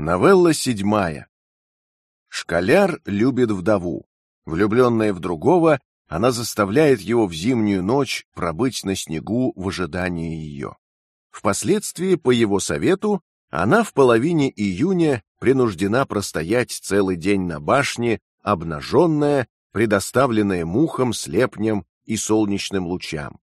Новелла седьмая. Школяр любит вдову. Влюбленная в другого, она заставляет его в зимнюю ночь пробыть на снегу в ожидании ее. Впоследствии, по его совету, она в половине июня принуждена простоять целый день на башне, обнаженная, предоставленная мухам, слепням и солнечным лучам.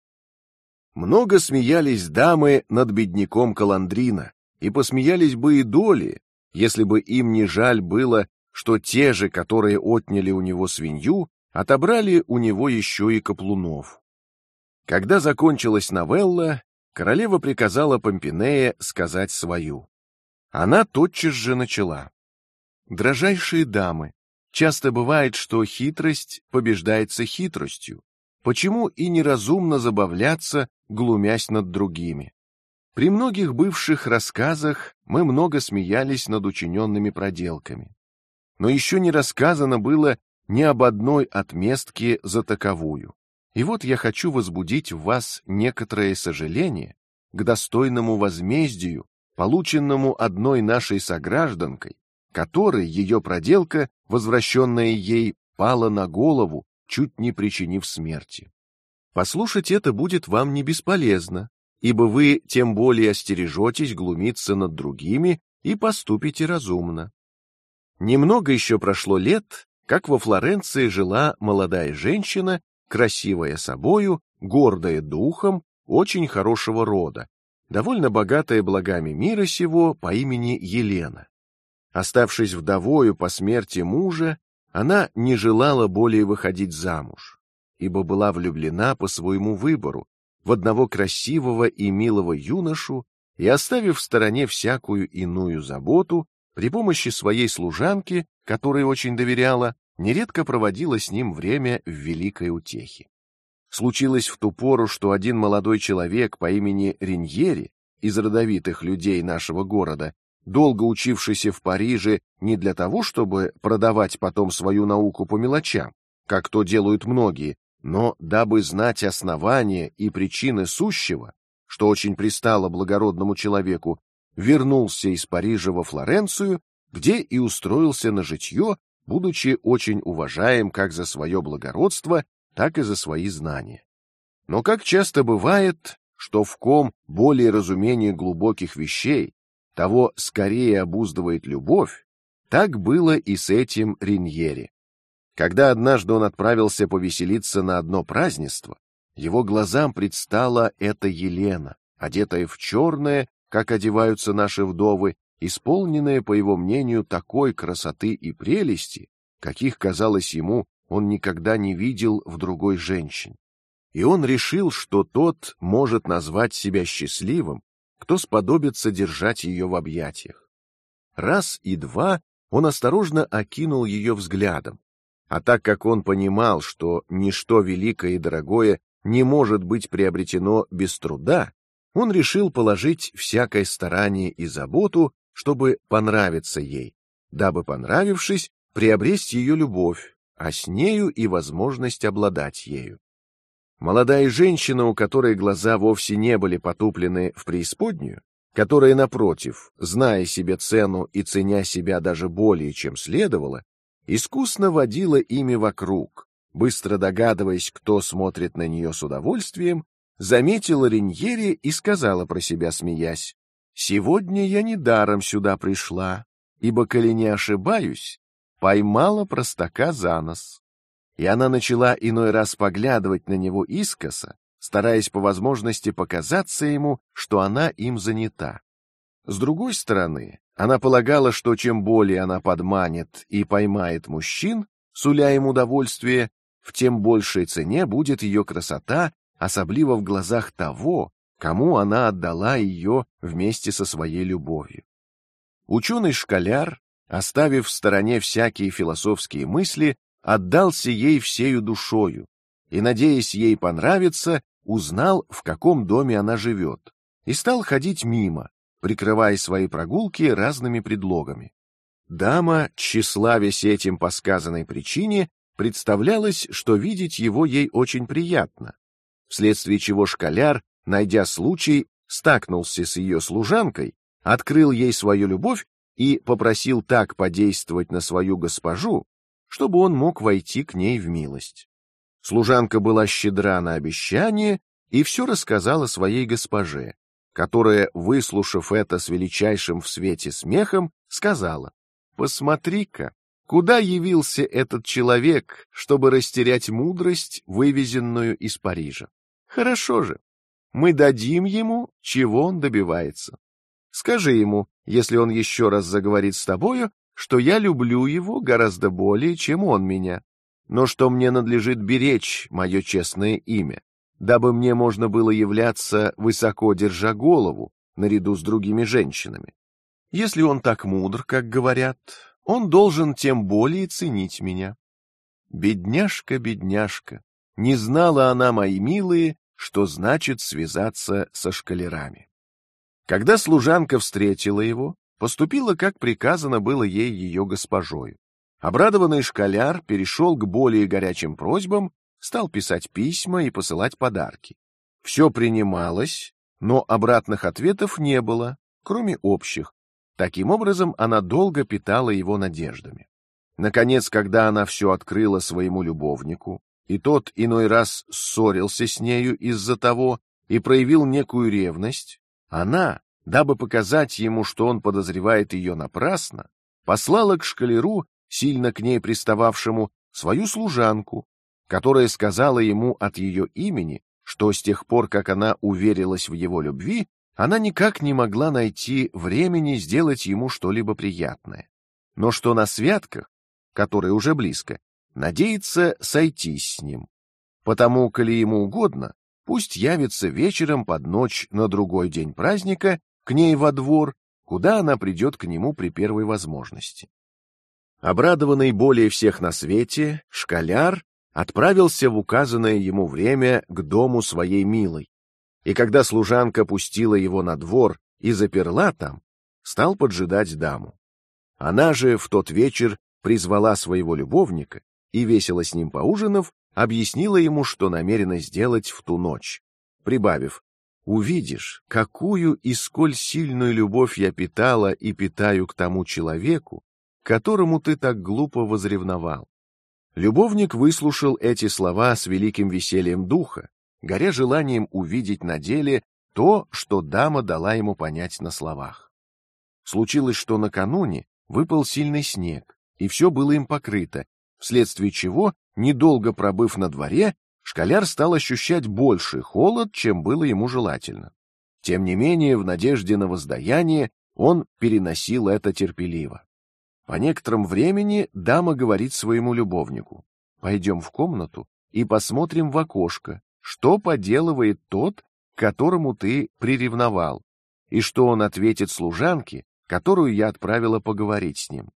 Много смеялись дамы над бедняком Каландрина, и посмеялись бы и доли, если бы им не жаль было, что те же, которые отняли у него свинью, отобрали у него еще и каплунов. Когда закончилась новелла, королева приказала Помпинея сказать свою. Она тотчас же начала: "Дрожайшие дамы, часто бывает, что хитрость побеждается хитростью. Почему и неразумно забавляться, глумясь над другими? При многих бывших рассказах мы много смеялись над учиненными проделками, но еще не рассказано было ни об одной отместке за таковую. И вот я хочу возбудить в вас некоторое сожаление к достойному возмездию, полученному одной нашей согражданкой, которой ее проделка, возвращенная ей, пала на голову, чуть не причинив смерти. Послушать это будет вам не бесполезно, ибо вы тем более остережетесь глумиться над другими и поступите разумно. Немного еще прошло лет, как во Флоренции жила молодая женщина, красивая собою, гордая духом, очень хорошего рода, довольно богатая благами мира сего по имени Елена. Оставшись вдовою по смерти мужа, она не желала более выходить замуж, ибо была влюблена по своему выбору в одного красивого и милого юношу и, оставив в стороне всякую иную заботу, при помощи своей служанки, которой очень доверяла, нередко проводила с ним время в великой утехе. Случилось в ту пору, что один молодой человек по имени Риньери из родовитых людей нашего города, долго учившийся в Париже не для того, чтобы продавать потом свою науку по мелочам, как то делают многие, но дабы знать основания и причины сущего, что очень пристало благородному человеку, вернулся из Парижа во Флоренцию, где и устроился на житье, будучи очень уважаем как за свое благородство, так и за свои знания. Но как часто бывает, что в ком более разумение глубоких вещей, того скорее обуздывает любовь, так было и с этим Риньери. Когда однажды он отправился повеселиться на одно празднество, его глазам предстала эта Елена, одетая в черное, как одеваются наши вдовы, исполненная, по его мнению, такой красоты и прелести, каких казалось ему он никогда не видел в другой женщине. И он решил, что тот может назвать себя счастливым, кто сподобится держать ее в объятиях. Раз и два он осторожно окинул ее взглядом, а так как он понимал, что ничто великое и дорогое не может быть приобретено без труда, он решил положить всякое старание и заботу, чтобы понравиться ей, дабы понравившись приобрести ее любовь, а с нею и возможность обладать ею. Молодая женщина, у которой глаза вовсе не были потуплены в преисподнюю, которая напротив, зная себе цену и ценя себя даже более, чем следовало, искусно водила ими вокруг, быстро догадываясь, кто смотрит на нее с удовольствием, заметила Риньери и сказала про себя, смеясь: "Сегодня я не даром сюда пришла, ибо, коли не ошибаюсь, поймала простака за нос". И она начала иной раз поглядывать на него искоса, стараясь по возможности показаться ему, что она им занята. С другой стороны, она полагала, что чем более она подманит и поймает мужчин, суля им удовольствие, в тем большей цене будет ее красота, особливо в глазах того, кому она отдала ее вместе со своей любовью. Ученый школяр, оставив в стороне всякие философские мысли, отдался ей всею душою и, надеясь ей понравиться, узнал, в каком доме она живет, и стал ходить мимо, прикрывая свои прогулки разными предлогами. Дама, тщеславясь этим по сказанной причине, представлялось, что видеть его ей очень приятно, вследствие чего школяр, найдя случай, стакнулся с ее служанкой, открыл ей свою любовь и попросил так подействовать на свою госпожу, чтобы он мог войти к ней в милость. Служанка была щедра на обещание и все рассказала своей госпоже, которая, выслушав это с величайшим в свете смехом, сказала: "Посмотри-ка, куда явился этот человек, чтобы растерять мудрость, вывезенную из Парижа. Хорошо же, мы дадим ему, чего он добивается. Скажи ему, если он еще раз заговорит с тобою, что я люблю его гораздо более, чем он меня, но что мне надлежит беречь мое честное имя, дабы мне можно было являться высоко держа голову наряду с другими женщинами. Если он так мудр, как говорят, он должен тем более ценить меня. Бедняжка, бедняжка, не знала она, мои милые, что значит связаться со шкалерами. Когда служанка встретила его, поступила, как приказано было ей ее госпожой. Обрадованный шкаляр перешел к более горячим просьбам, стал писать письма и посылать подарки. Все принималось, но обратных ответов не было, кроме общих. Таким образом, она долго питала его надеждами. Наконец, когда она все открыла своему любовнику, и тот иной раз ссорился с нею из-за того и проявил некую ревность, она, дабы показать ему, что он подозревает ее напрасно, послала к шкалеру, сильно к ней пристававшему, свою служанку, которая сказала ему от ее имени, что с тех пор, как она уверилась в его любви, она никак не могла найти времени сделать ему что-либо приятное, но что на святках, которые уже близко, надеется сойтись с ним. Потому, коли ему угодно, пусть явится вечером под ночь на другой день праздника к ней во двор, куда она придет к нему при первой возможности. Обрадованный более всех на свете, шкаляр отправился в указанное ему время к дому своей милой, и когда служанка пустила его на двор и заперла там, стал поджидать даму. Она же в тот вечер призвала своего любовника и весело с ним поужинав, объяснила ему, что намерена сделать в ту ночь, прибавив: "Увидишь, какую и сколь сильную любовь я питала и питаю к тому человеку, которому ты так глупо возревновал". Любовник выслушал эти слова с великим весельем духа, горя желанием увидеть на деле то, что дама дала ему понять на словах. Случилось, что накануне выпал сильный снег, и все было им покрыто, вследствие чего, недолго пробыв на дворе, школяр стал ощущать больший холод, чем было ему желательно. Тем не менее, в надежде на воздаяние он переносил это терпеливо. По некотором времени дама говорит своему любовнику: "Пойдем в комнату и посмотрим в окошко, что поделывает тот, которому ты приревновал, и что он ответит служанке, которую я отправила поговорить с ним.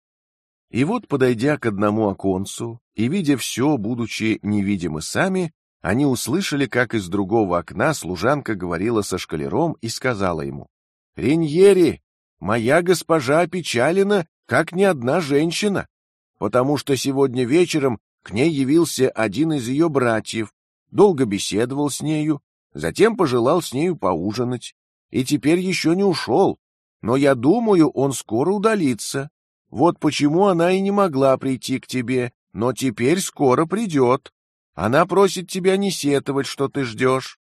И вот, подойдя к одному оконцу и видя все, будучи невидимы сами, они услышали, как из другого окна служанка говорила со шкалером и сказала ему: "Реньери, моя госпожа опечалена, как ни одна женщина, потому что сегодня вечером к ней явился один из ее братьев, долго беседовал с нею, затем пожелал с нею поужинать, и теперь еще не ушел, но я думаю, он скоро удалится. Вот почему она и не могла прийти к тебе, но теперь скоро придет. Она просит тебя не сетовать, что ты ждешь.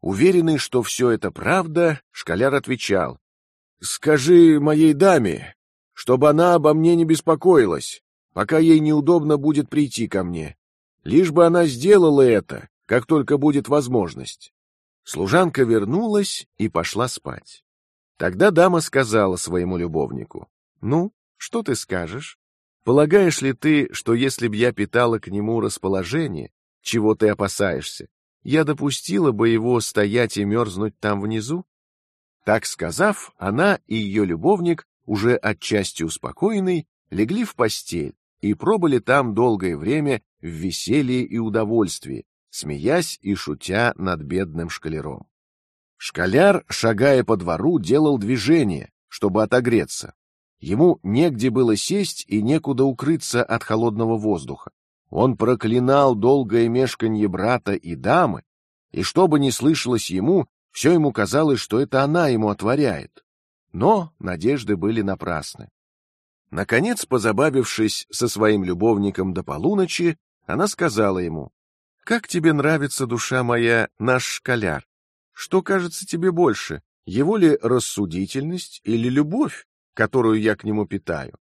Уверенный, что все это правда, школяр отвечал: "Скажи моей даме, чтобы она обо мне не беспокоилась, пока ей неудобно будет прийти ко мне. Лишь бы она сделала это, как только будет возможность". Служанка вернулась и пошла спать. Тогда дама сказала своему любовнику: "Ну, что ты скажешь? Полагаешь ли ты, что если б я питала к нему расположение, чего ты опасаешься, я допустила бы его стоять и мерзнуть там внизу? Так сказав, она и ее любовник, уже отчасти успокоенный, легли в постель и пробыли там долгое время в веселье и удовольствии, смеясь и шутя над бедным шкалером. Шкаляр, шагая по двору, делал движение, чтобы отогреться, Ему негде было сесть и некуда укрыться от холодного воздуха. Он проклинал долгое мешканье брата и дамы, и что бы ни слышалось ему, все ему казалось, что это она ему отворяет. Но надежды были напрасны. Наконец, позабавившись со своим любовником до полуночи, она сказала ему: "Как тебе нравится, душа моя, наш школяр? Что кажется тебе больше, его ли рассудительность или любовь, которую я к нему питаю?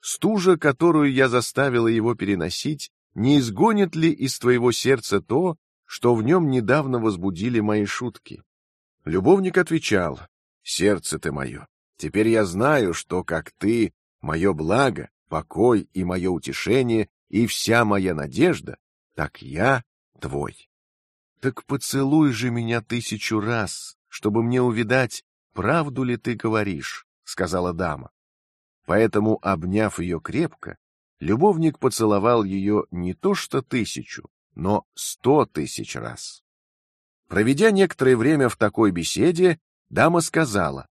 Стужа, которую я заставила его переносить, не изгонит ли из твоего сердца то, что в нем недавно возбудили мои шутки?" Любовник отвечал: "Сердце ты мое, теперь я знаю, что как ты мое благо, покой и мое утешение и вся моя надежда, так я твой. Так поцелуй же меня тысячу раз, чтобы мне увидать, правду ли ты говоришь, сказала дама. Поэтому, обняв ее крепко, любовник поцеловал ее не то что тысячу, но сто тысяч раз. Проведя некоторое время в такой беседе, дама сказала: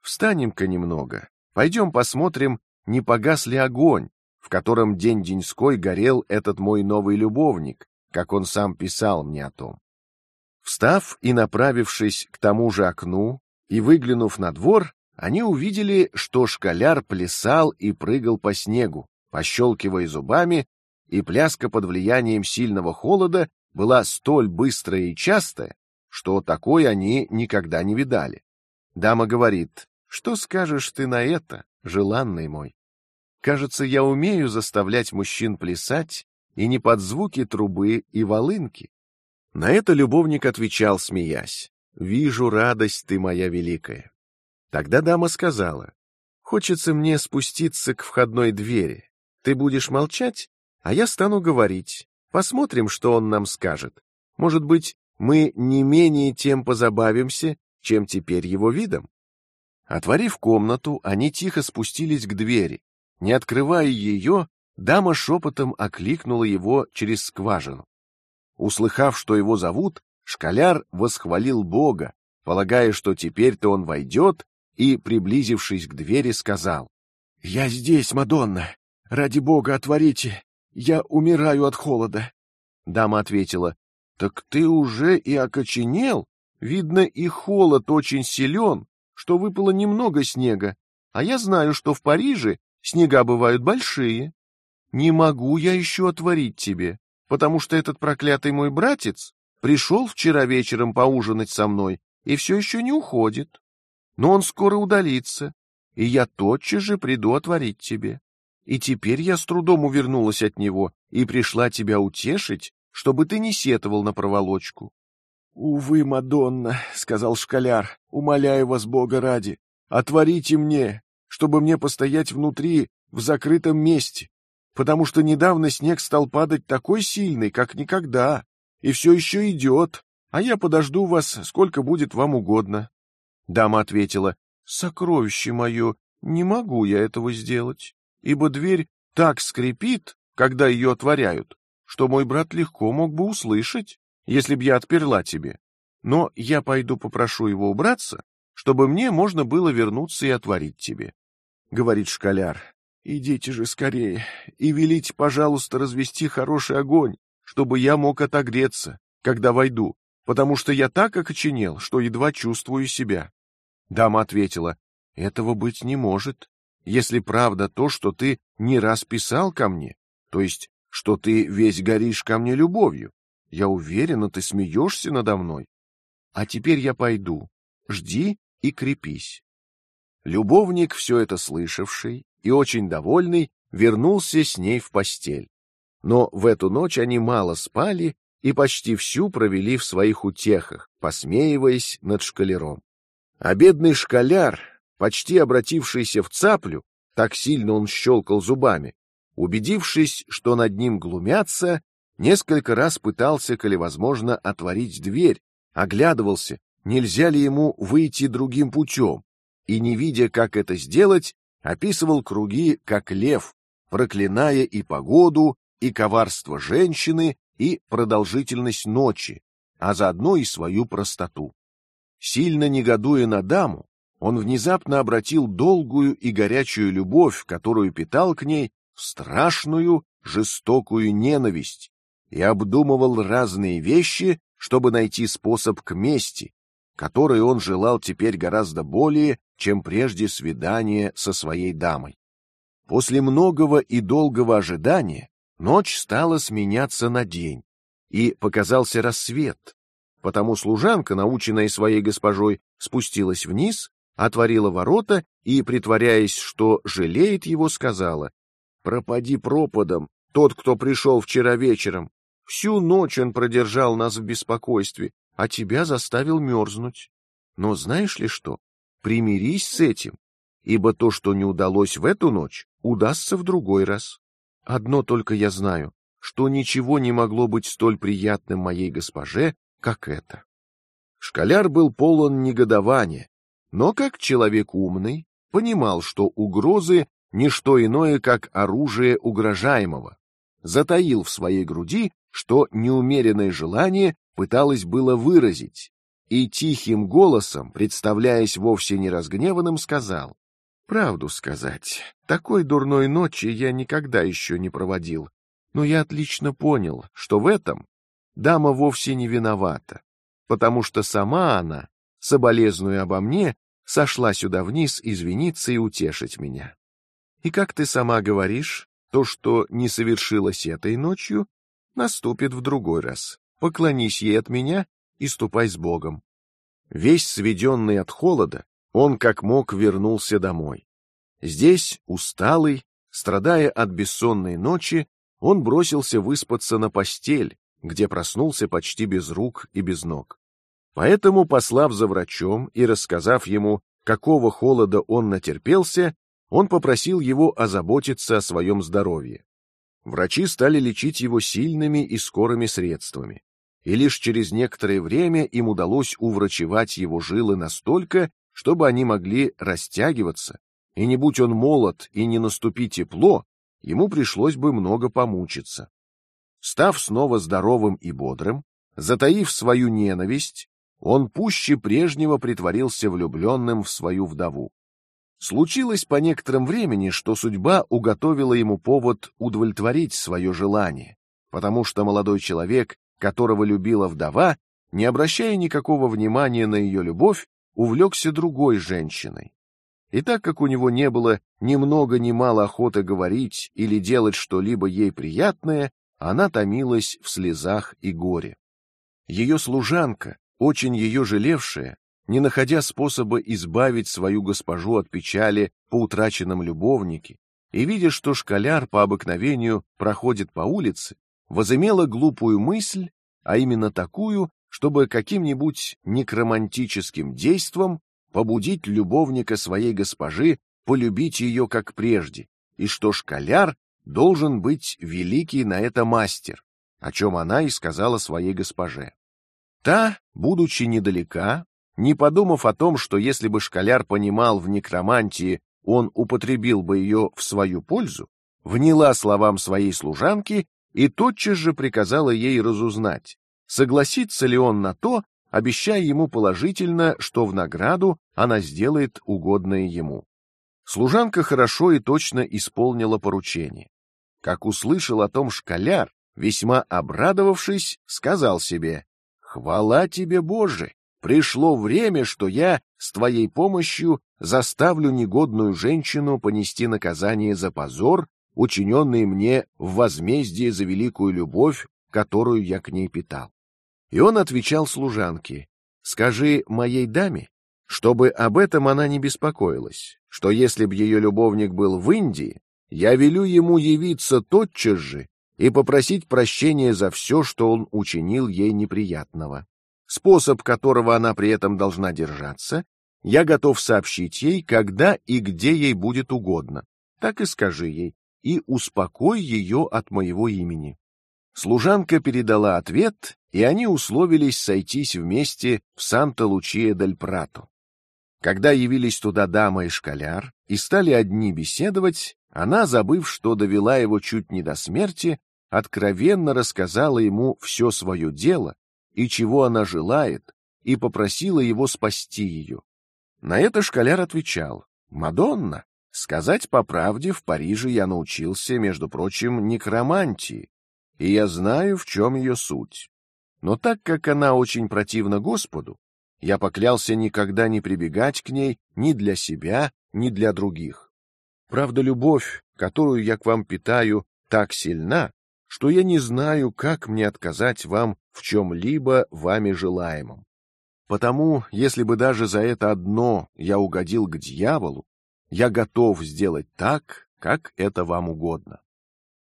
"Встанем-ка немного, пойдем посмотрим, не погас ли огонь, в котором день деньской горел этот мой новый любовник, как он сам писал мне о том. Встав и направившись к тому же окну и выглянув на двор, они увидели, что школяр плясал и прыгал по снегу, пощелкивая зубами, и пляска под влиянием сильного холода была столь быстрая и частая, что такой они никогда не видали. Дама говорит: "Что скажешь ты на это, желанный мой?" Кажется, я умею заставлять мужчин плясать и не под звуки трубы и волынки. На это любовник отвечал, смеясь: "Вижу радость ты моя великая". Тогда дама сказала: "Хочется мне спуститься к входной двери. Ты будешь молчать, а я стану говорить. Посмотрим, что он нам скажет. Может быть, мы не менее тем позабавимся, чем теперь его видом". Отворив комнату, они тихо спустились к двери, не открывая ее, дама шепотом окликнула его через скважину. Услыхав, что его зовут, школяр восхвалил Бога, полагая, что теперь-то он войдет, и, приблизившись к двери, сказал: "Я здесь, Мадонна. Ради Бога, отворите. Я умираю от холода". Дама ответила: "Так ты уже и окоченел. Видно, и холод очень силен, что выпало немного снега. А я знаю, что в Париже Снега бывают большие. Не могу я еще отворить тебе, потому что этот проклятый мой братец пришел вчера вечером поужинать со мной и все еще не уходит. Но он скоро удалится, и я тотчас же приду отворить тебе. И теперь я с трудом увернулась от него и пришла тебя утешить, чтобы ты не сетовал на проволочку. Увы, Мадонна, сказал школяр, умоляю вас Бога ради, отворите мне, чтобы мне постоять внутри, в закрытом месте, потому что недавно снег стал падать такой сильный, как никогда, и все еще идет, а я подожду вас, сколько будет вам угодно. Дама ответила: "Сокровище мое, не могу я этого сделать, ибо дверь так скрипит, когда ее отворяют, что мой брат легко мог бы услышать, если б я отперла тебе. Но я пойду попрошу его убраться, чтобы мне можно было вернуться и отворить тебе. — говорит школяр. «Идите же скорее и велите, пожалуйста, развести хороший огонь, чтобы я мог отогреться, когда войду, потому что я так окоченел, что едва чувствую себя». Дама ответила, «Этого быть не может, если правда то, что ты не раз писал ко мне, то есть, что ты весь горишь ко мне любовью. Я уверена, ты смеешься надо мной. А теперь я пойду. Жди и крепись. Любовник, все это слышавший и очень довольный, вернулся с ней в постель. Но в эту ночь они мало спали и почти всю провели в своих утехах, посмеиваясь над шкалером. А бедный шкаляр, почти обратившийся в цаплю, так сильно он щелкал зубами, убедившись, что над ним глумятся, несколько раз пытался, коли возможно, отворить дверь, оглядывался, нельзя ли ему выйти другим путем, и, не видя, как это сделать, описывал круги, как лев, проклиная и погоду, и коварство женщины, и продолжительность ночи, а заодно и свою простоту. Сильно негодуя на даму, он внезапно обратил долгую и горячую любовь, которую питал к ней, страшную, жестокую ненависть и обдумывал разные вещи, чтобы найти способ к мести, которой он желал теперь гораздо более, чем прежде свидание со своей дамой. После многого и долгого ожидания ночь стала сменяться на день, и показался рассвет. Потому служанка, наученная своей госпожой, спустилась вниз, отворила ворота и, притворяясь, что жалеет его, сказала: "Пропади пропадом, тот, кто пришел вчера вечером. Всю ночь он продержал нас в беспокойстве, а тебя заставил мерзнуть. Но знаешь ли что? Примирись с этим, ибо то, что не удалось в эту ночь, удастся в другой раз. Одно только я знаю, что ничего не могло быть столь приятным моей госпоже, как это. Школяр был полон негодования, но как человек умный понимал, что угрозы не что иное, как оружие угрожаемого. Затаил в своей груди, что неумеренное желание пыталось было выразить, и тихим голосом, представляясь вовсе не разгневанным, сказал: Правду сказать, такой дурной ночи я никогда еще не проводил, но я отлично понял, что в этом дама вовсе не виновата, потому что сама она, соболезнуя обо мне, сошла сюда вниз извиниться и утешить меня. И как ты сама говоришь, то, что не совершилось этой ночью, наступит в другой раз. Поклонись ей от меня и ступай с Богом. Весь сведенный от холода, он как мог вернулся домой. Здесь, усталый, страдая от бессонной ночи, он бросился выспаться на постель, где проснулся почти без рук и без ног. Поэтому, послав за врачом и рассказав ему, какого холода он натерпелся, он попросил его озаботиться о своем здоровье. Врачи стали лечить его сильными и скорыми средствами, и лишь через некоторое время им удалось уврачевать его жилы настолько, чтобы они могли растягиваться, и не будь он молод и не наступи тепло, ему пришлось бы много помучиться. Став снова здоровым и бодрым, затаив свою ненависть, он пуще прежнего притворился влюбленным в свою вдову. Случилось по некоторым времени, что судьба уготовила ему повод удовлетворить свое желание, потому что молодой человек, которого любила вдова, не обращая никакого внимания на ее любовь, увлекся другой женщиной. И так как у него не было ни много ни мало охоты говорить или делать что-либо ей приятное, она томилась в слезах и горе. Ее служанка, очень ее жалевшая, не находя способа избавить свою госпожу от печали по утраченном любовнике, и видя, что школяр по обыкновению проходит по улице, возымела глупую мысль, а именно такую, чтобы каким-нибудь некромантическим действом побудить любовника своей госпожи полюбить ее как прежде, и что школяр должен быть великий на это мастер, о чем она и сказала своей госпоже. Та, будучи недалека, не подумав о том, что если бы школяр понимал в некромантии, он употребил бы ее в свою пользу, вняла словам своей служанки и тотчас же приказала ей разузнать, согласится ли он на то, обещая ему положительно, что в награду она сделает угодное ему. Служанка хорошо и точно исполнила поручение. Как услышал о том школяр, весьма обрадовавшись, сказал себе: "Хвала тебе, Боже! Пришло время, что я с твоей помощью заставлю негодную женщину понести наказание за позор, учиненный мне в возмездие за великую любовь, которую я к ней питал". И он отвечал служанке: "Скажи моей даме, чтобы об этом она не беспокоилась, что если б ее любовник был в Индии, я велю ему явиться тотчас же и попросить прощения за все, что он учинил ей неприятного. Способ, которого она при этом должна держаться, я готов сообщить ей, когда и где ей будет угодно. Так и скажи ей и успокой ее от моего имени. Служанка передала ответ, и они условились сойтись вместе в Санта-Лучия-дель-Прато. Когда явились туда дама и школяр и стали одни беседовать, она, забыв, что довела его чуть не до смерти, откровенно рассказала ему все свое дело и чего она желает, и попросила его спасти ее. На это школяр отвечал: "Мадонна, сказать по правде, в Париже я научился, между прочим, некромантии, и я знаю, в чем ее суть. Но так как она очень противна Господу, я поклялся никогда не прибегать к ней ни для себя, ни для других. Правда, любовь, которую я к вам питаю, так сильна, что я не знаю, как мне отказать вам в чем-либо вами желаемом. Потому, если бы даже за это одно я угодил к дьяволу, я готов сделать так, как это вам угодно.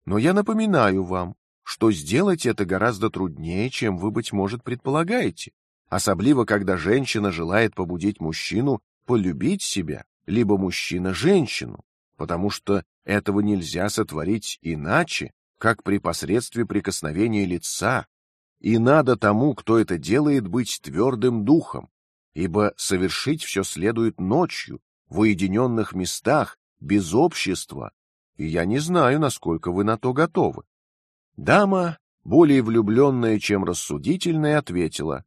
Но я напоминаю вам, что сделать это гораздо труднее, чем вы быть может предполагаете, особливо когда женщина желает побудить мужчину полюбить себя, либо мужчина женщину, потому что этого нельзя сотворить иначе, как при посредстве прикосновения лица, и надо тому, кто это делает, быть твердым духом, ибо совершить все следует ночью, в уединенных местах, без общества, и я не знаю, насколько вы на то готовы. Дама, более влюбленная, чем рассудительная, ответила: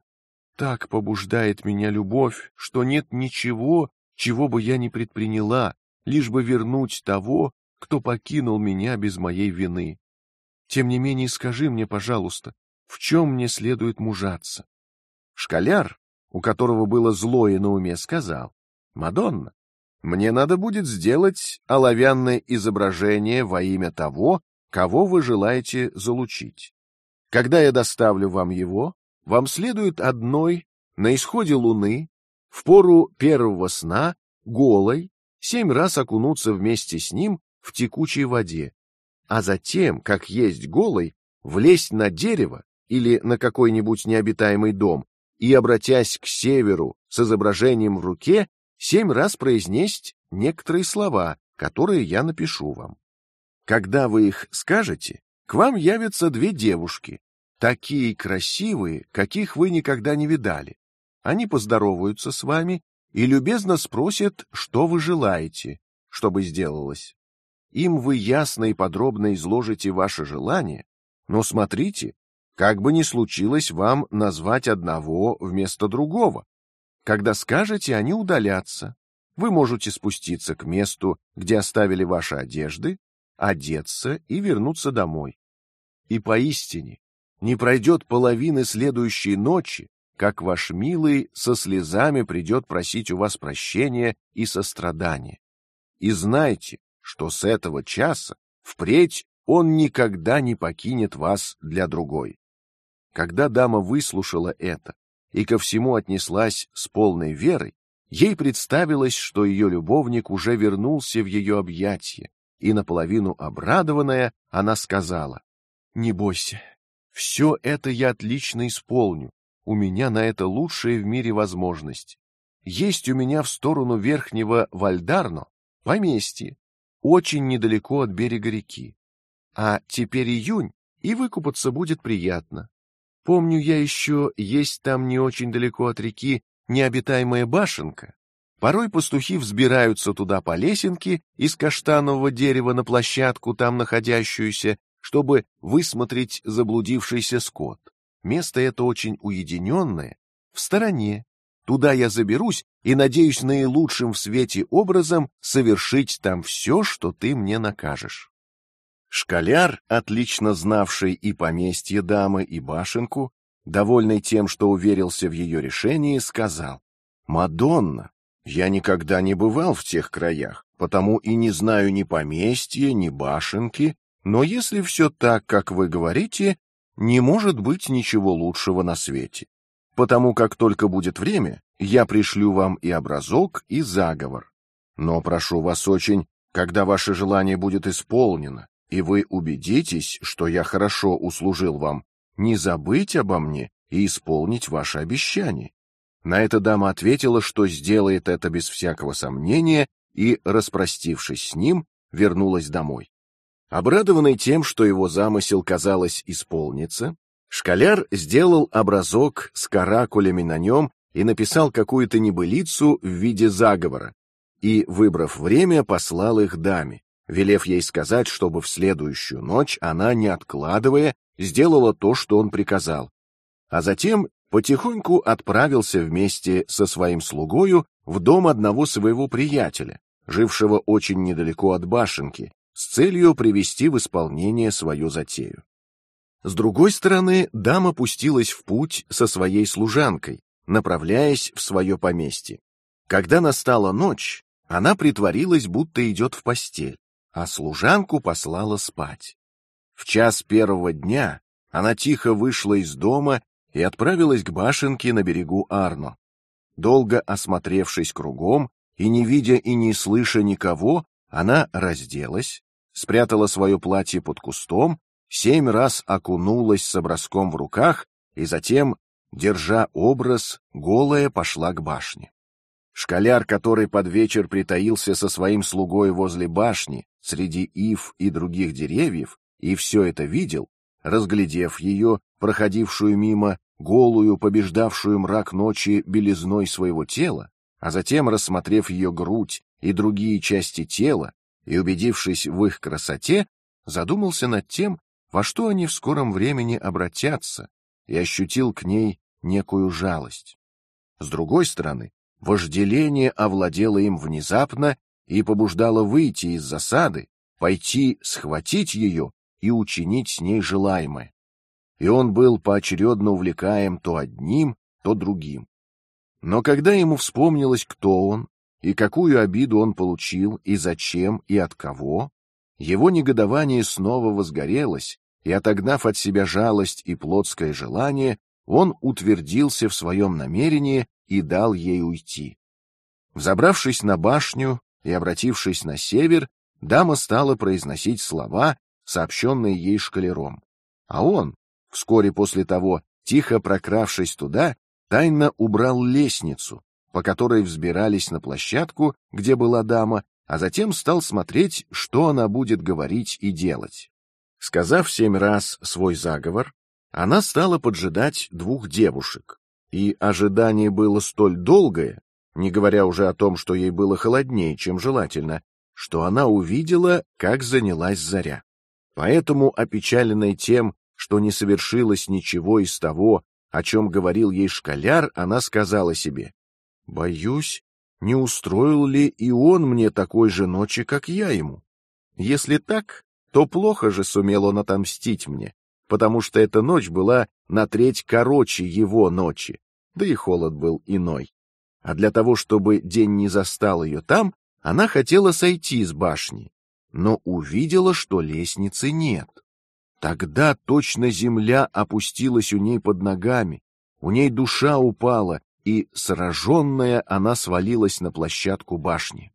"Так побуждает меня любовь, что нет ничего, чего бы я не предприняла, лишь бы вернуть того, кто покинул меня без моей вины. Тем не менее, скажи мне, пожалуйста, в чем мне следует мужаться? Школяр, у которого было злое на уме, сказал: Мадонна, мне надо будет сделать оловянное изображение во имя того, кого вы желаете залучить. Когда я доставлю вам его, вам следует одной на исходе луны в пору первого сна голой семь раз окунуться вместе с ним в текучей воде а затем, как есть голый, влезть на дерево или на какой-нибудь необитаемый дом и, обратясь к северу с изображением в руке, семь раз произнести некоторые слова, которые я напишу вам. Когда вы их скажете, к вам явятся две девушки, такие красивые, каких вы никогда не видали. Они поздороваются с вами и любезно спросят, что вы желаете, чтобы сделалось. Им вы ясно и подробно изложите ваше желание, но смотрите, как бы ни случилось вам назвать одного вместо другого. Когда скажете, они удалятся. Вы можете спуститься к месту, где оставили ваши одежды, одеться и вернуться домой. И поистине не пройдет половины следующей ночи, как ваш милый со слезами придет просить у вас прощения и сострадания. И знайте, что с этого часа впредь он никогда не покинет вас для другой. Когда дама выслушала это и ко всему отнеслась с полной верой, ей представилось, что ее любовник уже вернулся в ее объятия, и наполовину обрадованная она сказала: "Не бойся, все это я отлично исполню. У меня на это лучшая в мире возможность. Есть у меня в сторону верхнего Вальдарно поместье, очень недалеко от берега реки. А теперь июнь, и выкупаться будет приятно. Помню я еще есть там не очень далеко от реки необитаемая башенка. Порой пастухи взбираются туда по лесенке из каштанового дерева на площадку там находящуюся, чтобы высмотреть заблудившийся скот. Место это очень уединенное, в стороне, Туда я заберусь и надеюсь наилучшим в свете образом совершить там все, что ты мне накажешь. Школяр, отлично знавший и поместье дамы, и башенку, довольный тем, что уверился в ее решении, сказал: "Мадонна, я никогда не бывал в тех краях, потому и не знаю ни поместья, ни башенки. Но если все так, как вы говорите, не может быть ничего лучшего на свете потому как только будет время, я пришлю вам и образок, и заговор. Но прошу вас очень, когда ваше желание будет исполнено, и вы убедитесь, что я хорошо услужил вам, не забыть обо мне и исполнить ваше обещание. На это дама ответила, что сделает это без всякого сомнения, и, распростившись с ним, вернулась домой. Обрадованный тем, что его замысел казалось исполнится, Школяр сделал образок с каракулями на нем и написал какую-то небылицу в виде заговора, и, выбрав время, послал их даме, велев ей сказать, чтобы в следующую ночь она, не откладывая, сделала то, что он приказал, а затем потихоньку отправился вместе со своим слугою в дом одного своего приятеля, жившего очень недалеко от башенки, с целью привести в исполнение свою затею. С другой стороны, дама пустилась в путь со своей служанкой, направляясь в свое поместье. Когда настала ночь, она притворилась, будто идет в постель, а служанку послала спать. В час первого дня она тихо вышла из дома и отправилась к башенке на берегу Арно. Долго осмотревшись кругом и не видя и не слыша никого, она разделась, спрятала свое платье под кустом, семь раз окунулась с образком в руках и затем, держа образ, голая пошла к башне. Школяр, который под вечер притаился со своим слугой возле башни среди ив и других деревьев и все это видел, разглядев ее, проходившую мимо, голую, побеждавшую мрак ночи белизной своего тела, а затем рассмотрев ее грудь и другие части тела и убедившись в их красоте, задумался над тем, во что они в скором времени обратятся, и ощутил к ней некую жалость. С другой стороны, вожделение овладело им внезапно и побуждало выйти из засады, пойти схватить ее и учинить с ней желаемое. И он был поочередно увлекаем то одним, то другим. Но когда ему вспомнилось, кто он и какую обиду он получил и зачем и от кого, его негодование снова возгорелось, и отогнав от себя жалость и плотское желание, он утвердился в своем намерении и дал ей уйти. Взобравшись на башню и обратившись на север, дама стала произносить слова, сообщенные ей шкалером, а он, вскоре после того, тихо прокравшись туда, тайно убрал лестницу, по которой взбирались на площадку, где была дама, а затем стал смотреть, что она будет говорить и делать. Сказав семь раз свой заговор, она стала поджидать двух девушек, и ожидание было столь долгое, не говоря уже о том, что ей было холоднее, чем желательно, что она увидела, как занялась заря. Поэтому, опечаленной тем, что не совершилось ничего из того, о чем говорил ей школяр, она сказала себе: боюсь, не устроил ли и он мне такой же ночи, как я ему. Если так, то плохо же сумел он отомстить мне, потому что эта ночь была на треть короче его ночи, да и холод был иной. А для того, чтобы день не застал ее там, она хотела сойти с башни, но увидела, что лестницы нет. Тогда точно земля опустилась у ней под ногами, у ней душа упала, и сраженная она свалилась на площадку башни.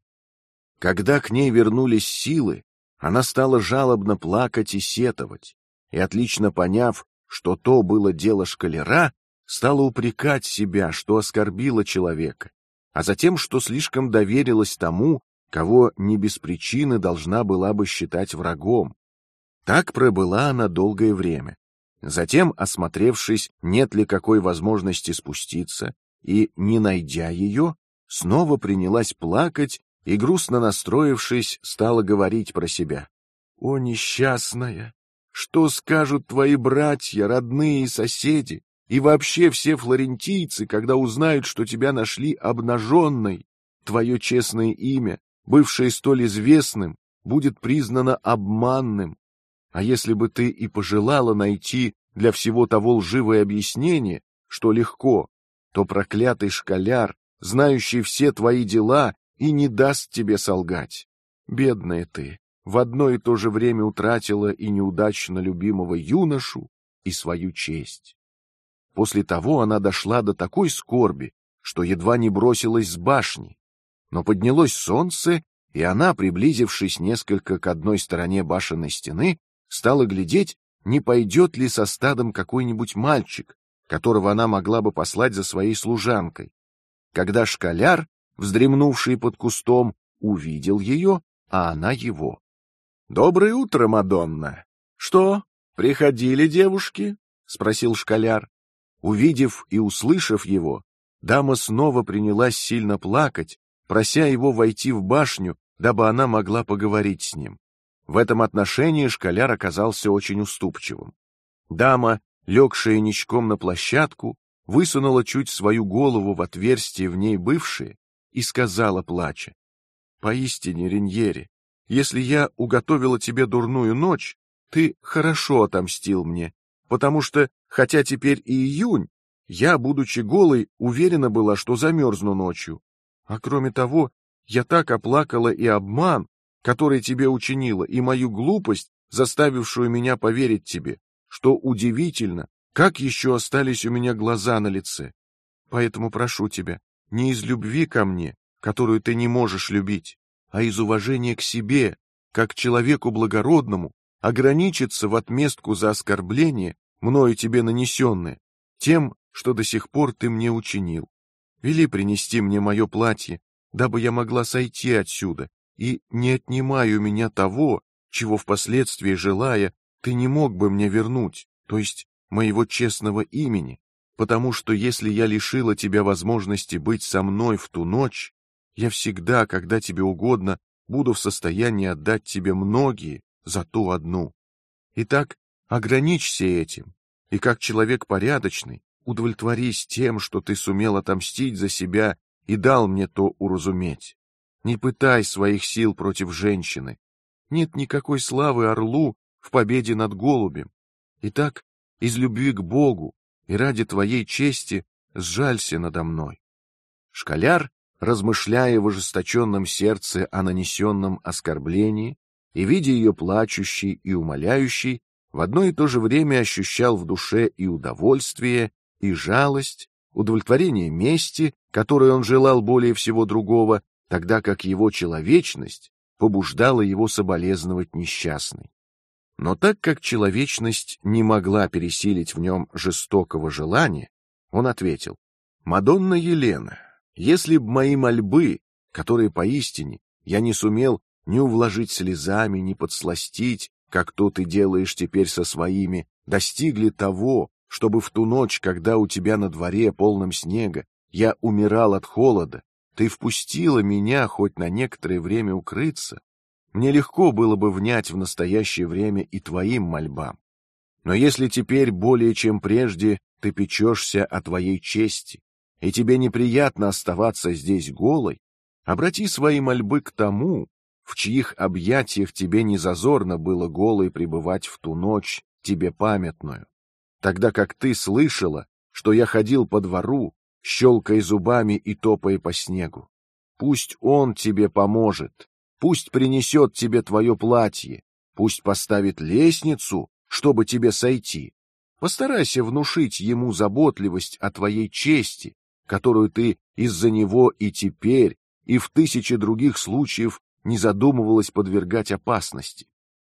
Когда к ней вернулись силы, она стала жалобно плакать и сетовать, и отлично поняв, что то было дело шкалера, стала упрекать себя, что оскорбила человека, а затем, что слишком доверилась тому, кого не без причины должна была бы считать врагом. Так пробыла она долгое время. Затем, осмотревшись, нет ли какой возможности спуститься, и не найдя ее, снова принялась плакать и грустно настроившись, стала говорить про себя: "О несчастная, что скажут твои братья, родные и соседи, и вообще все флорентийцы, когда узнают, что тебя нашли обнаженной? Твое честное имя бывшее столь известным, будет признано обманным. А если бы ты и пожелала найти для всего того лживое объяснение, что легко, то проклятый школяр, знающий все твои дела, и не даст тебе солгать. Бедная ты, в одно и то же время утратила и неудачно любимого юношу и свою честь. После того она дошла до такой скорби, что едва не бросилась с башни, но поднялось солнце, и она, приблизившись несколько к одной стороне башенной стены, стала глядеть, не пойдет ли со стадом какой-нибудь мальчик, которого она могла бы послать за своей служанкой. Когда школяр, вздремнувший под кустом, увидел ее, а она его. Доброе утро, Мадонна. Что, приходили девушки? спросил школяр. Увидев и услышав его, дама снова принялась сильно плакать, прося его войти в башню, дабы она могла поговорить с ним. В этом отношении школяр оказался очень уступчивым. Дама, легшая ничком на площадку, высунула чуть свою голову в отверстие в ней бывшее и сказала, плача: "Поистине, Риньери, если я уготовила тебе дурную ночь, ты хорошо отомстил мне, потому что, хотя теперь и июнь, я, будучи голой, уверена была, что замерзну ночью, а кроме того, я так оплакала и обман, который тебе учинила, и мою глупость, заставившую меня поверить тебе, что удивительно, как еще остались у меня глаза на лице. Поэтому прошу тебя, не из любви ко мне, которую ты не можешь любить, а из уважения к себе, как человеку благородному, ограничиться в отместку за оскорбление, мною тебе нанесенное, тем, что до сих пор ты мне учинил. Вели принести мне мое платье, дабы я могла сойти отсюда, и не отнимай у меня того, чего впоследствии желая, ты не мог бы мне вернуть, то есть моего честного имени, потому что если я лишила тебя возможности быть со мной в ту ночь, я всегда, когда тебе угодно, буду в состоянии отдать тебе многие за ту одну. Итак, ограничься этим, и как человек порядочный, удовлетворись тем, что ты сумел отомстить за себя и дал мне то уразуметь. Не пытай своих сил против женщины. Нет никакой славы орлу в победе над голубем. Итак, из любви к Богу и ради твоей чести сжалься надо мной. Школяр, размышляя в ожесточенном сердце о нанесенном оскорблении и видя ее плачущей и умоляющей, в одно и то же время ощущал в душе и удовольствие, и жалость, удовлетворение мести, которое он желал более всего другого, тогда как его человечность побуждала его соболезновать несчастной. Но так как человечность не могла пересилить в нем жестокого желания, он ответил: Мадонна Елена, если б мои мольбы, которые поистине я не сумел ни увложить слезами, ни подсластить, как то ты делаешь теперь со своими, достигли того, чтобы в ту ночь, когда у тебя на дворе полном снега я умирал от холода, ты впустила меня хоть на некоторое время укрыться, мне легко было бы внять в настоящее время и твоим мольбам. Но если теперь более чем прежде ты печешься о твоей чести и тебе неприятно оставаться здесь голой, обрати свои мольбы к тому, в чьих объятиях тебе не зазорно было голой пребывать в ту ночь тебе памятную, тогда как ты слышала, что я ходил по двору, щелкая зубами и топая по снегу. Пусть он тебе поможет, Пусть принесет тебе твое платье, пусть поставит лестницу, чтобы тебе сойти. Постарайся внушить ему заботливость о твоей чести, которую ты из-за него и теперь, и в тысячи других случаев не задумывалась подвергать опасности.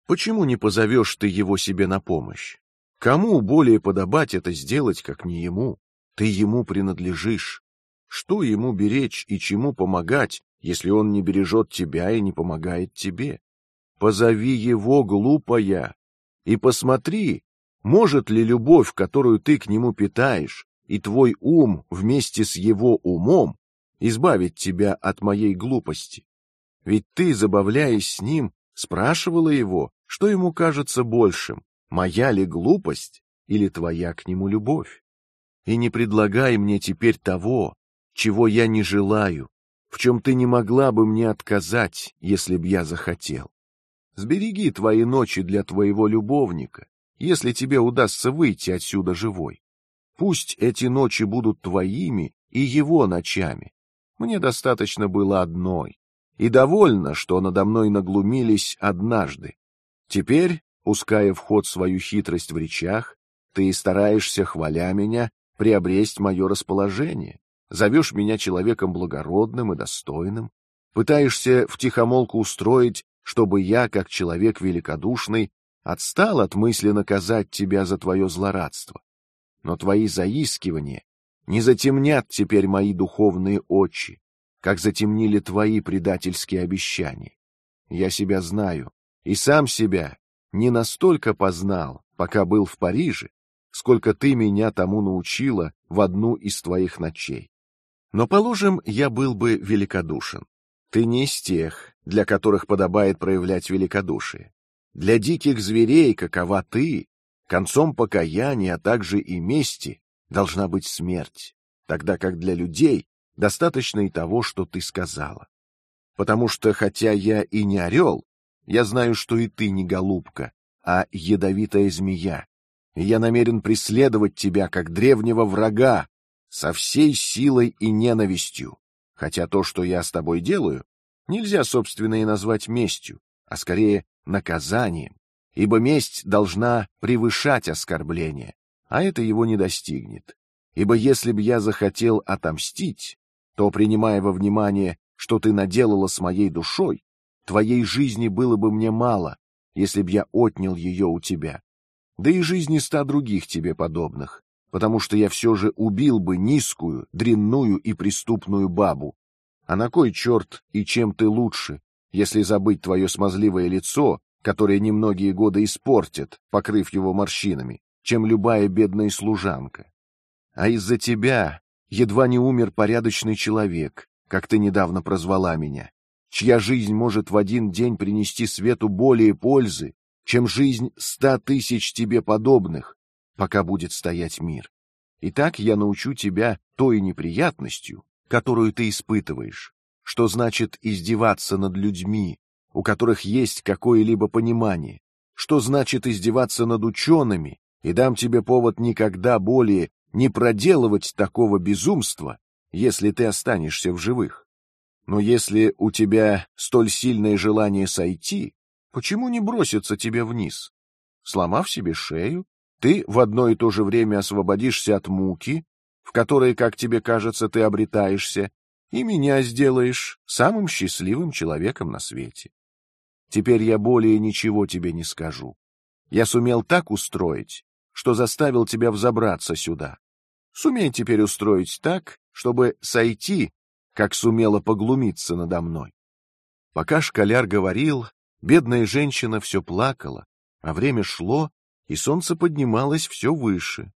Почему не позовешь ты его себе на помощь? Кому более подобать это сделать, как не ему? Ты ему принадлежишь. Что ему беречь и чему помогать, если он не бережет тебя и не помогает тебе? Позови его, глупая, и посмотри, может ли любовь, которую ты к нему питаешь, и твой ум вместе с его умом избавить тебя от моей глупости? Ведь ты, забавляясь с ним, спрашивала его, что ему кажется большим, моя ли глупость или твоя к нему любовь? И не предлагай мне теперь того, чего я не желаю, в чем ты не могла бы мне отказать, если б я захотел. Сбереги твои ночи для твоего любовника, если тебе удастся выйти отсюда живой. Пусть эти ночи будут твоими и его ночами. Мне достаточно было одной, и довольно, что надо мной наглумились однажды. Теперь, пуская в ход свою хитрость в речах, ты стараешься, хваля меня, приобрести мое расположение зовешь меня человеком благородным и достойным, пытаешься в тихомолку устроить, чтобы я, как человек великодушный, отстал от мысли наказать тебя за твое злорадство. Но твои заискивания не затемнят теперь мои духовные очи, как затемнили твои предательские обещания. Я себя знаю и сам себя не настолько познал, пока был в Париже, сколько ты меня тому научила в одну из твоих ночей. Но положим, я был бы великодушен. Ты не из тех, для которых подобает проявлять великодушие. Для диких зверей, какова ты, концом покаяния, а также и мести должна быть смерть, тогда как для людей достаточно и того, что ты сказала. Потому что, хотя я и не орел, я знаю, что и ты не голубка, а ядовитая змея, и я намерен преследовать тебя как древнего врага, со всей силой и ненавистью, хотя то, что я с тобой делаю, нельзя, собственно, и назвать местью, а скорее наказанием, ибо месть должна превышать оскорбление, а это его не достигнет. Ибо если бы я захотел отомстить, то, принимая во внимание, что ты наделала с моей душой, твоей жизни было бы мне мало, если б я отнял ее у тебя, да и жизни ста других тебе подобных, потому что я все же убил бы низкую, дрянную и преступную бабу. А на кой черт и чем ты лучше, если забыть твое смазливое лицо, которое немногие годы испортит, покрыв его морщинами, чем любая бедная служанка? А из-за тебя едва не умер порядочный человек, как ты недавно прозвала меня, чья жизнь может в один день принести свету более пользы, чем жизнь ста тысяч тебе подобных, пока будет стоять мир. Итак, я научу тебя той неприятностью, которую ты испытываешь, что значит издеваться над людьми, у которых есть какое-либо понимание, что значит издеваться над учеными, и дам тебе повод никогда более не проделывать такого безумства, если ты останешься в живых. Но если у тебя столь сильное желание сойти, почему не броситься тебе вниз, сломав себе шею ты в одно и то же время освободишься от муки, в которой, как тебе кажется, ты обретаешься, и меня сделаешь самым счастливым человеком на свете. Теперь я более ничего тебе не скажу. Я сумел так устроить, что заставил тебя взобраться сюда. Сумей теперь устроить так, чтобы сойти, как сумела поглумиться надо мной. Пока школяр говорил, бедная женщина все плакала, а время шло, и солнце поднималось все выше.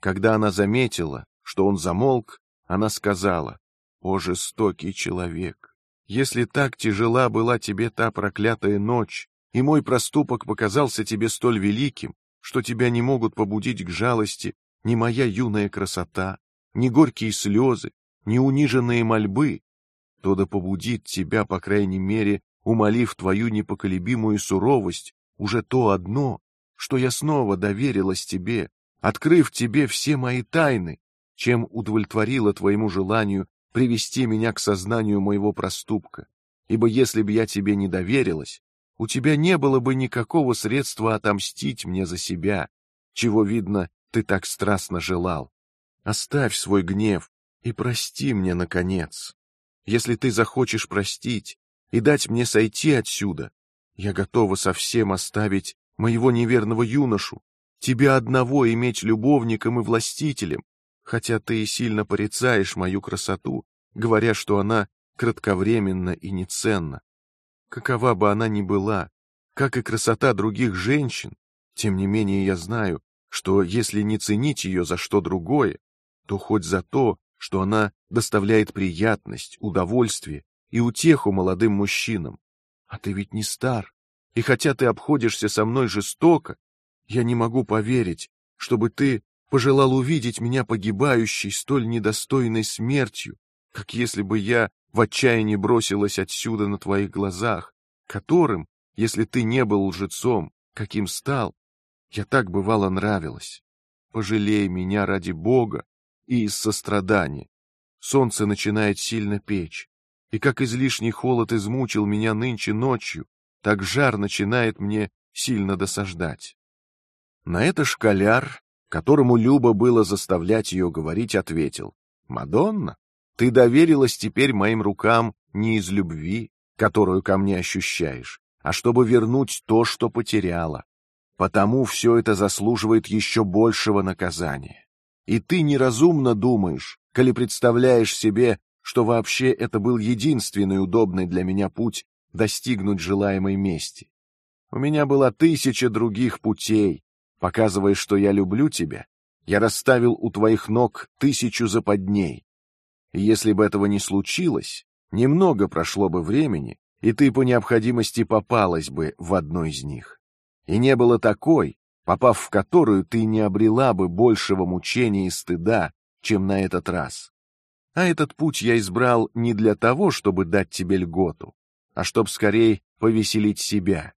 Когда она заметила, что он замолк, она сказала: "О жестокий человек, если так тяжела была тебе та проклятая ночь, и мой проступок показался тебе столь великим, что тебя не могут побудить к жалости ни моя юная красота, ни горькие слезы, ни униженные мольбы, то да побудит тебя, по крайней мере, умолив твою непоколебимую суровость, уже то одно, что я снова доверилась тебе, открыв тебе все мои тайны, чем удовлетворила твоему желанию привести меня к сознанию моего проступка. Ибо если бы я тебе не доверилась, у тебя не было бы никакого средства отомстить мне за себя, чего видно ты так страстно желал. Оставь свой гнев и прости мне наконец. Если ты захочешь простить и дать мне сойти отсюда, я готова совсем оставить моего неверного юношу, тебя одного иметь любовником и властителем, хотя ты и сильно порицаешь мою красоту, говоря, что она кратковременна и неценна. Какова бы она ни была, как и красота других женщин, тем не менее я знаю, что если не ценить ее за что другое, то хоть за то, что она доставляет приятность, удовольствие и утеху молодым мужчинам. А ты ведь не стар, и хотя ты обходишься со мной жестоко, я не могу поверить, чтобы ты пожелал увидеть меня погибающей столь недостойной смертью, как если бы я в отчаянии бросилась отсюда на твоих глазах, которым, если ты не был лжецом, каким стал, я так бывало нравилась. Пожалей меня ради Бога и из сострадания. Солнце начинает сильно печь, и как излишний холод измучил меня нынче ночью, так жар начинает мне сильно досаждать. На это школяр, которому любо было заставлять ее говорить, ответил: Мадонна, ты доверилась теперь моим рукам не из любви, которую ко мне ощущаешь, а чтобы вернуть то, что потеряла. Потому все это заслуживает еще большего наказания. И ты неразумно думаешь, коли представляешь себе, что вообще это был единственный удобный для меня путь достигнуть желаемой мести. У меня было тысяча других путей. Показывая, что я люблю тебя, я расставил у твоих ног тысячу западней. И если бы этого не случилось, немного прошло бы времени, и ты по необходимости попалась бы в одной из них. И не было такой, попав в которую ты не обрела бы большего мучения и стыда, чем на этот раз. А этот путь я избрал не для того, чтобы дать тебе льготу, а чтоб скорее повеселить себя.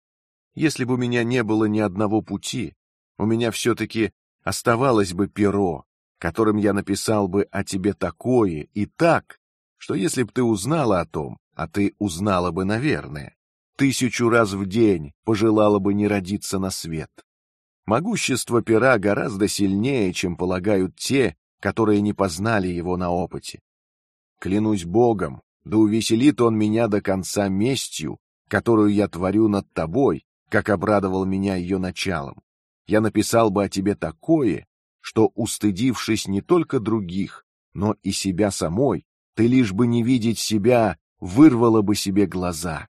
Если бы у меня не было ни одного пути, у меня все-таки оставалось бы перо, которым я написал бы о тебе такое и так, что если б ты узнала о том, а ты узнала бы, наверное. Тысячу раз в день пожелала бы не родиться на свет. Могущество пера гораздо сильнее, чем полагают те, которые не познали его на опыте. Клянусь Богом, да увеселит он меня до конца местью, которую я творю над тобой, как обрадовал меня ее началом. Я написал бы о тебе такое, что, устыдившись не только других, но и себя самой, ты лишь бы не видеть себя, вырвала бы себе глаза.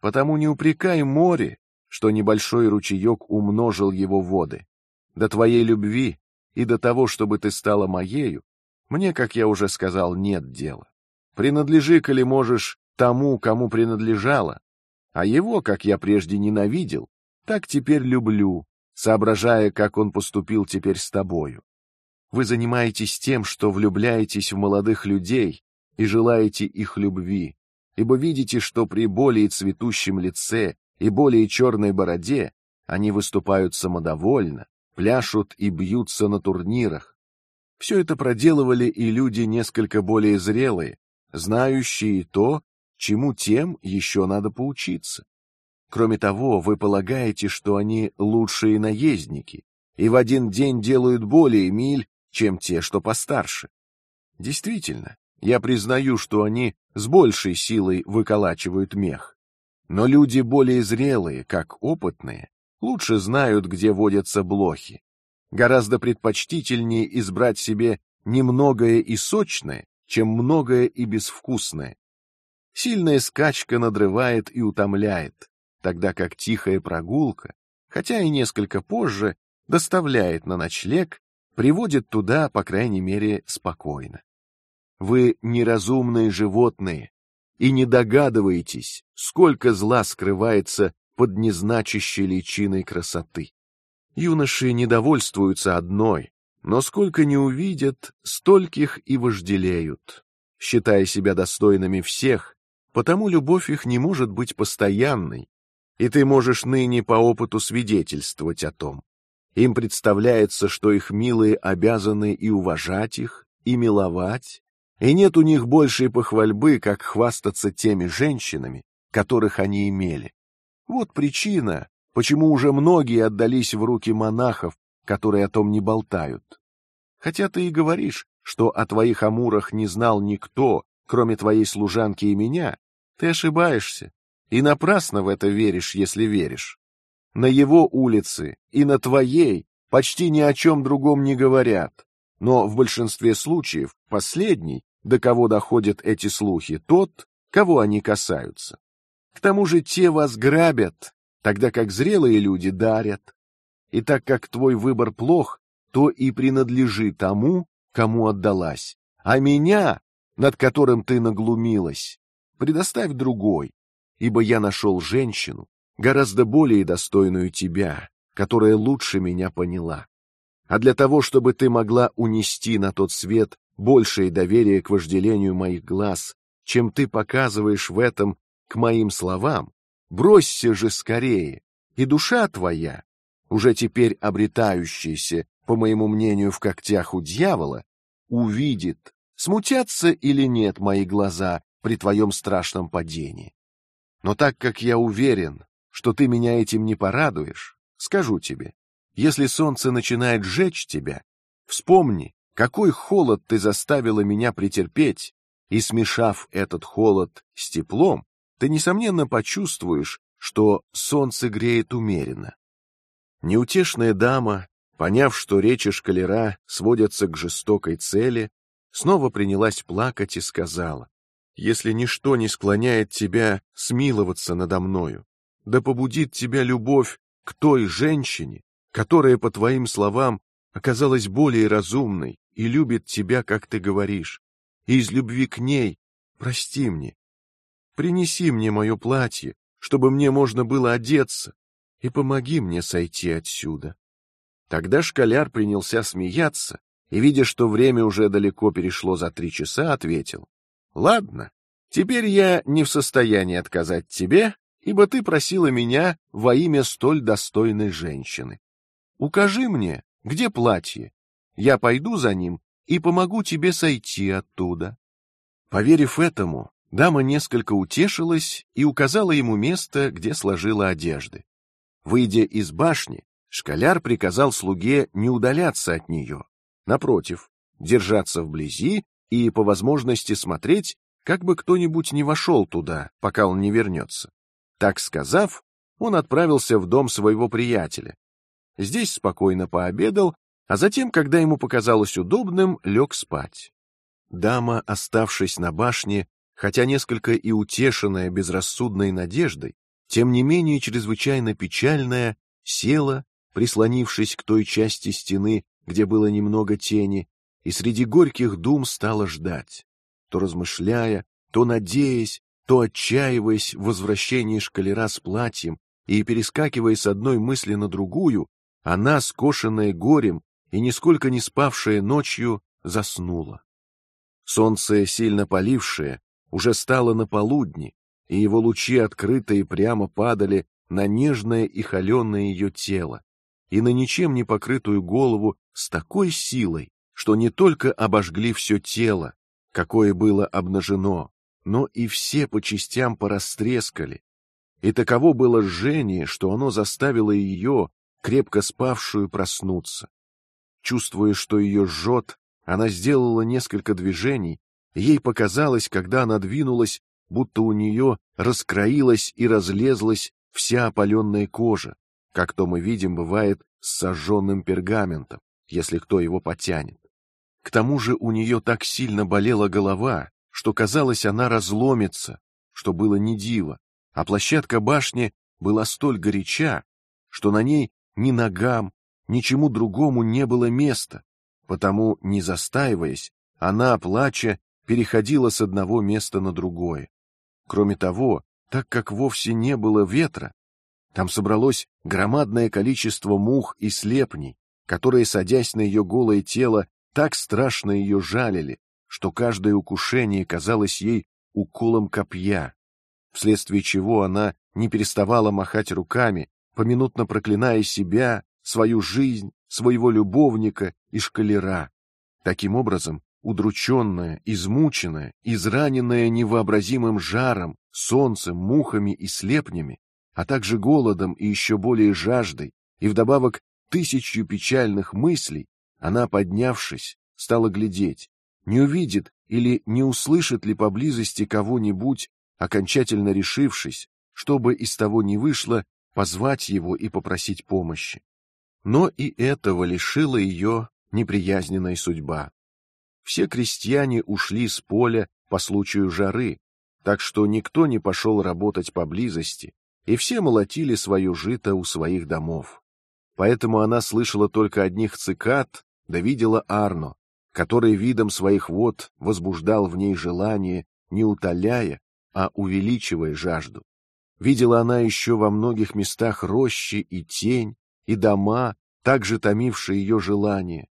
Потому не упрекай море, что небольшой ручеек умножил его воды. До твоей любви и до того, чтобы ты стала моею, мне, как я уже сказал, нет дела. Принадлежи, коли можешь, тому, кому принадлежала, а его, как я прежде ненавидел, так теперь люблю, соображая, как он поступил теперь с тобою. Вы занимаетесь тем, что влюбляетесь в молодых людей и желаете их любви, ибо видите, что при более цветущем лице и более черной бороде они выступают самодовольно, пляшут и бьются на турнирах. Все это проделывали и люди несколько более зрелые, знающие то, чему тем еще надо поучиться. Кроме того, вы полагаете, что они лучшие наездники и в один день делают более миль, чем те, что постарше. Действительно, я признаю, что они с большей силой выколачивают мех. Но люди более зрелые, как опытные, лучше знают, где водятся блохи. Гораздо предпочтительнее избрать себе немногое и сочное, чем многое и безвкусное. Сильная скачка надрывает и утомляет, тогда как тихая прогулка, хотя и несколько позже, доставляет на ночлег, приводит туда, по крайней мере, спокойно. Вы неразумные животные и не догадываетесь, сколько зла скрывается под незначащей личиной красоты. Юноши недовольствуются одной, но сколько не увидят, стольких и вожделеют, считая себя достойными всех, потому любовь их не может быть постоянной, и ты можешь ныне по опыту свидетельствовать о том. Им представляется, что их милые обязаны и уважать их, и миловать, и нет у них большей похвальбы, как хвастаться теми женщинами, которых они имели. Вот причина, почему уже многие отдались в руки монахов, которые о том не болтают. Хотя ты и говоришь, что о твоих амурах не знал никто, кроме твоей служанки и меня, ты ошибаешься и напрасно в это веришь, если веришь. На его улице и на твоей почти ни о чем другом не говорят, но в большинстве случаев последний до кого доходят эти слухи, тот, кого они касаются. К тому же те вас грабят, тогда как зрелые люди дарят. И так как твой выбор плох, то и принадлежи тому, кому отдалась. А меня, над которым ты наглумилась, предоставь другой, ибо я нашел женщину гораздо более достойную тебя, которая лучше меня поняла. А для того, чтобы ты могла унести на тот свет большее доверие к вожделению моих глаз, чем ты показываешь в этом к моим словам, бросься же скорее, и душа твоя, уже теперь обретающаяся, по моему мнению, в когтях у дьявола, увидит, смутятся или нет мои глаза при твоем страшном падении. Но так как я уверен, что ты меня этим не порадуешь, скажу тебе: если солнце начинает жечь тебя, вспомни, какой холод ты заставила меня претерпеть, и смешав этот холод с теплом, ты несомненно почувствуешь, что солнце греет умеренно. Неутешная дама, поняв, что речи шкалера сводятся к жестокой цели, снова принялась плакать и сказала: "Если ничто не склоняет тебя смиловаться надо мною, да побудит тебя любовь к той женщине, которая, по твоим словам, оказалась более разумной и любит тебя, как ты говоришь, и из любви к ней прости мне. Принеси мне мое платье, чтобы мне можно было одеться, и помоги мне сойти отсюда. Тогда школяр принялся смеяться и, видя, что время уже далеко перешло за три часа, ответил: "Ладно, теперь я не в состоянии отказать тебе, ибо ты просила меня во имя столь достойной женщины. Укажи мне, где платье, я пойду за ним и помогу тебе сойти оттуда. Поверив этому, Дама несколько утешилась и указала ему место, где сложила одежды. Выйдя из башни, школяр приказал слуге не удаляться от нее, напротив, держаться вблизи и по возможности смотреть, как бы кто-нибудь не вошел туда, пока он не вернется. Так сказав, он отправился в дом своего приятеля. Здесь спокойно пообедал, а затем, когда ему показалось удобным, лег спать. Дама, оставшись на башне, хотя несколько и утешенная безрассудной надеждой, тем не менее чрезвычайно печальная, села, прислонившись к той части стены, где было немного тени, и среди горьких дум стала ждать, то размышляя, то надеясь, то отчаиваясь в возвращении шкалера с платьем и перескакивая с одной мысли на другую, она, скошенная горем и нисколько не спавшая ночью, заснула. Солнце, сильно полившее, уже стало на полудни, и его лучи открытые прямо падали на нежное и холеное ее тело и на ничем не покрытую голову с такой силой, что не только обожгли все тело, какое было обнажено, но и все по частям порастрескали. И таково было жжение, что оно заставило ее, крепко спавшую, проснуться. Чувствуя, что ее жжет, она сделала несколько движений, ей показалось, когда она двинулась, будто у нее раскроилась и разлезлась вся опаленная кожа, как то мы видим бывает с сожженным пергаментом, если кто его потянет. К тому же у нее так сильно болела голова, что казалось, она разломится, что было не диво, а площадка башни была столь горяча, что на ней ни ногам, ничему другому не было места, Потому, не застаиваясь, она, плача, переходила с одного места на другое. Кроме того, так как вовсе не было ветра, там собралось громадное количество мух и слепней, которые, садясь на ее голое тело, так страшно ее жалили, что каждое укушение казалось ей уколом копья, вследствие чего она не переставала махать руками, поминутно проклиная себя, свою жизнь, своего любовника и шкалера. Таким образом, удрученная, измученная, израненная невообразимым жаром, солнцем, мухами и слепнями, а также голодом и еще более жаждой, и вдобавок тысячью печальных мыслей, она, поднявшись, стала глядеть, не увидит или не услышит ли поблизости кого-нибудь, окончательно решившись, чтобы из того не вышло, позвать его и попросить помощи. Но и этого лишила ее неприязненная судьба. Все крестьяне ушли с поля по случаю жары, так что никто не пошел работать поблизости, и все молотили свое жито у своих домов. Поэтому она слышала только одних цикад, да видела Арно, который видом своих вод возбуждал в ней желание, не утоляя, а увеличивая жажду. Видела она еще во многих местах рощи и тень, и дома, также томившие ее желание.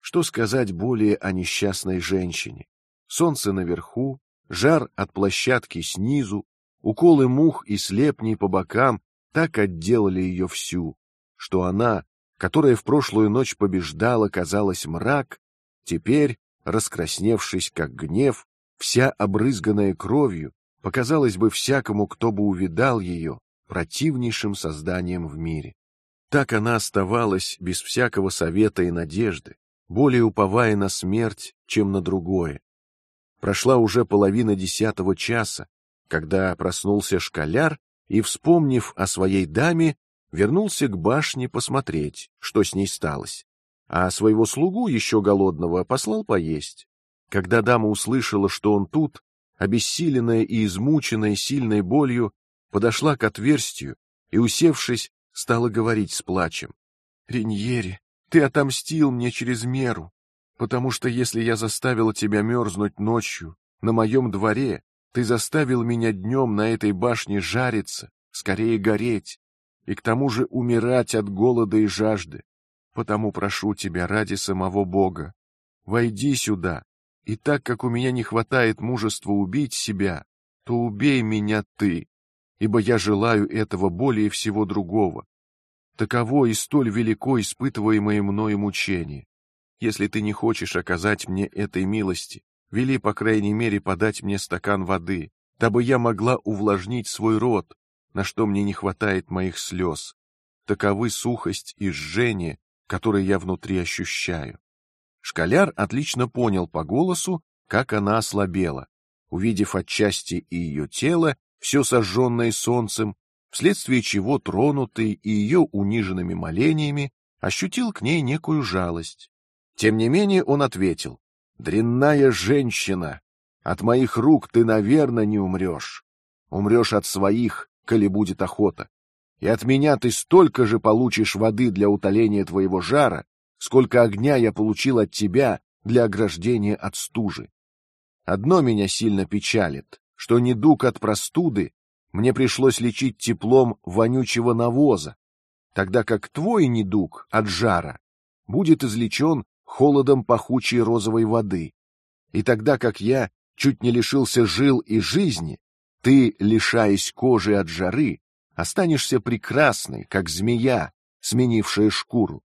Что сказать более о несчастной женщине? Солнце наверху, жар от площадки снизу, уколы мух и слепней по бокам так отделали ее всю, что она, которая в прошлую ночь побеждала, казалась мрак, теперь, раскрасневшись как гнев, вся обрызганная кровью, показалась бы всякому, кто бы увидал ее, противнейшим созданием в мире. Так она оставалась без всякого совета и надежды, более уповая на смерть, чем на другое. Прошла уже половина десятого часа, когда проснулся школяр и, вспомнив о своей даме, вернулся к башне посмотреть, что с ней сталось, а своего слугу еще голодного послал поесть. Когда дама услышала, что он тут, обессиленная и измученная сильной болью, подошла к отверстию и, усевшись, стала говорить с плачем: "Риньери, ты отомстил мне через меру, потому что если я заставила тебя мерзнуть ночью на моем дворе, ты заставил меня днем на этой башне жариться, скорее гореть, и к тому же умирать от голода и жажды. Потому прошу тебя ради самого Бога, войди сюда, и так как у меня не хватает мужества убить себя, то убей меня ты, ибо я желаю этого более всего другого. Таково и столь велико испытываемое мною мучение. Если ты не хочешь оказать мне этой милости, вели по крайней мере подать мне стакан воды, дабы я могла увлажнить свой рот, на что мне не хватает моих слез. Таковы сухость и жжение, которые я внутри ощущаю. Школяр отлично понял по голосу, как она ослабела, увидев отчасти и ее тело, все сожженное солнцем, вследствие чего тронутый и ее униженными молениями ощутил к ней некую жалость. Тем не менее он ответил: "Дрянная женщина, от моих рук ты, наверное, не умрешь. Умрешь от своих, коли будет охота. И от меня ты столько же получишь воды для утоления твоего жара, сколько огня я получил от тебя для ограждения от стужи. Одно меня сильно печалит, что недуг от простуды мне пришлось лечить теплом вонючего навоза, тогда как твой недуг от жара будет излечен холодом пахучей розовой воды, и тогда как я чуть не лишился жил и жизни, ты, лишаясь кожи от жары, останешься прекрасной, как змея, сменившая шкуру.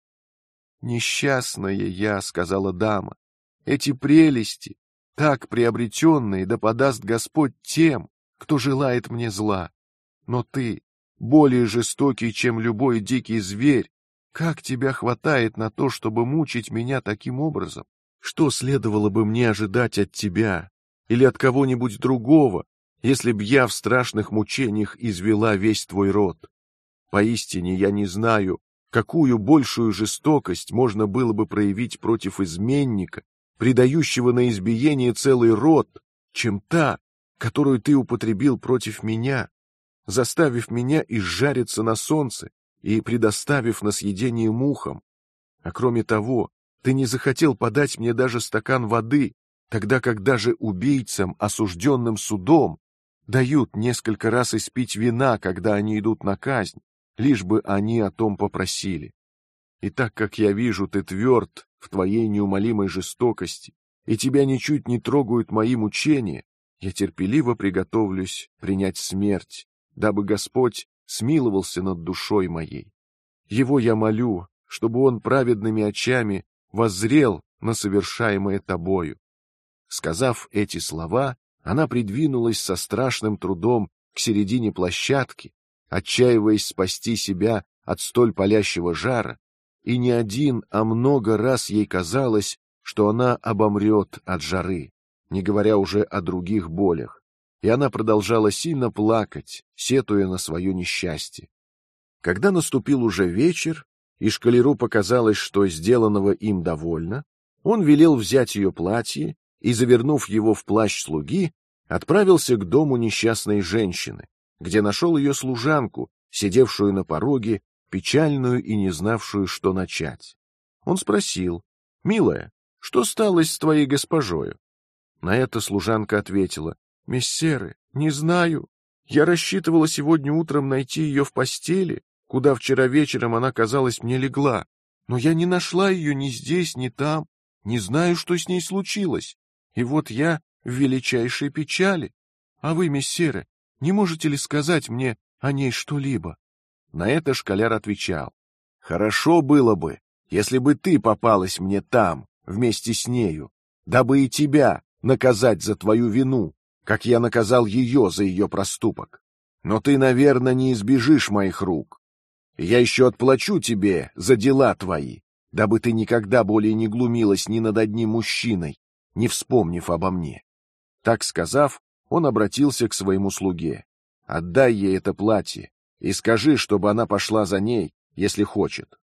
Несчастная я, сказала дама, эти прелести, так приобретенные, да подаст Господь тем, кто желает мне зла. Но ты, более жестокий, чем любой дикий зверь, как тебя хватает на то, чтобы мучить меня таким образом? Что следовало бы мне ожидать от тебя, или от кого-нибудь другого, если б я в страшных мучениях извела весь твой род. Поистине я не знаю, какую большую жестокость можно было бы проявить против изменника, предающего на избиение целый род, чем та, которую ты употребил против меня, заставив меня изжариться на солнце и предоставив на съедение мухам. А кроме того, ты не захотел подать мне даже стакан воды, тогда как даже убийцам, осужденным судом, дают несколько раз испить вина, когда они идут на казнь, лишь бы они о том попросили. И так как я вижу, ты тверд в твоей неумолимой жестокости, и тебя ничуть не трогают мои мучения, я терпеливо приготовлюсь принять смерть, дабы Господь смиловался над душой моей. Его я молю, чтобы он праведными очами воззрел на совершаемое тобою, Сказав эти слова, она придвинулась со страшным трудом к середине площадки, отчаиваясь спасти себя от столь палящего жара, и не один, а много раз ей казалось, что она обомрет от жары, не говоря уже о других болях, и она продолжала сильно плакать, сетуя на свое несчастье. Когда наступил уже вечер, и шкалеру показалось, что сделанного им довольно, он велел взять ее платье и, завернув его в плащ слуги, отправился к дому несчастной женщины, где нашел ее служанку, сидевшую на пороге, печальную и не знавшую, что начать. Он спросил: "Милая, что стало с твоей госпожою?" На это служанка ответила: "Мессеры, не знаю. Я рассчитывала сегодня утром найти ее в постели, куда вчера вечером она казалось мне легла, но я не нашла ее ни здесь, ни там, не знаю, что с ней случилось. И вот я в величайшей печали. А вы, мессеры, не можете ли сказать мне о ней что-либо? На это школяр отвечал: хорошо было бы, если бы ты попалась мне там вместе с нею, дабы и тебя наказать за твою вину, как я наказал ее за ее проступок. Но ты, наверное, не избежишь моих рук. Я еще отплачу тебе за дела твои, дабы ты никогда более не глумилась ни над одним мужчиной, не вспомнив обо мне. Так сказав, он обратился к своему слуге: "Отдай ей это платье и скажи, чтобы она пошла за ней, если хочет".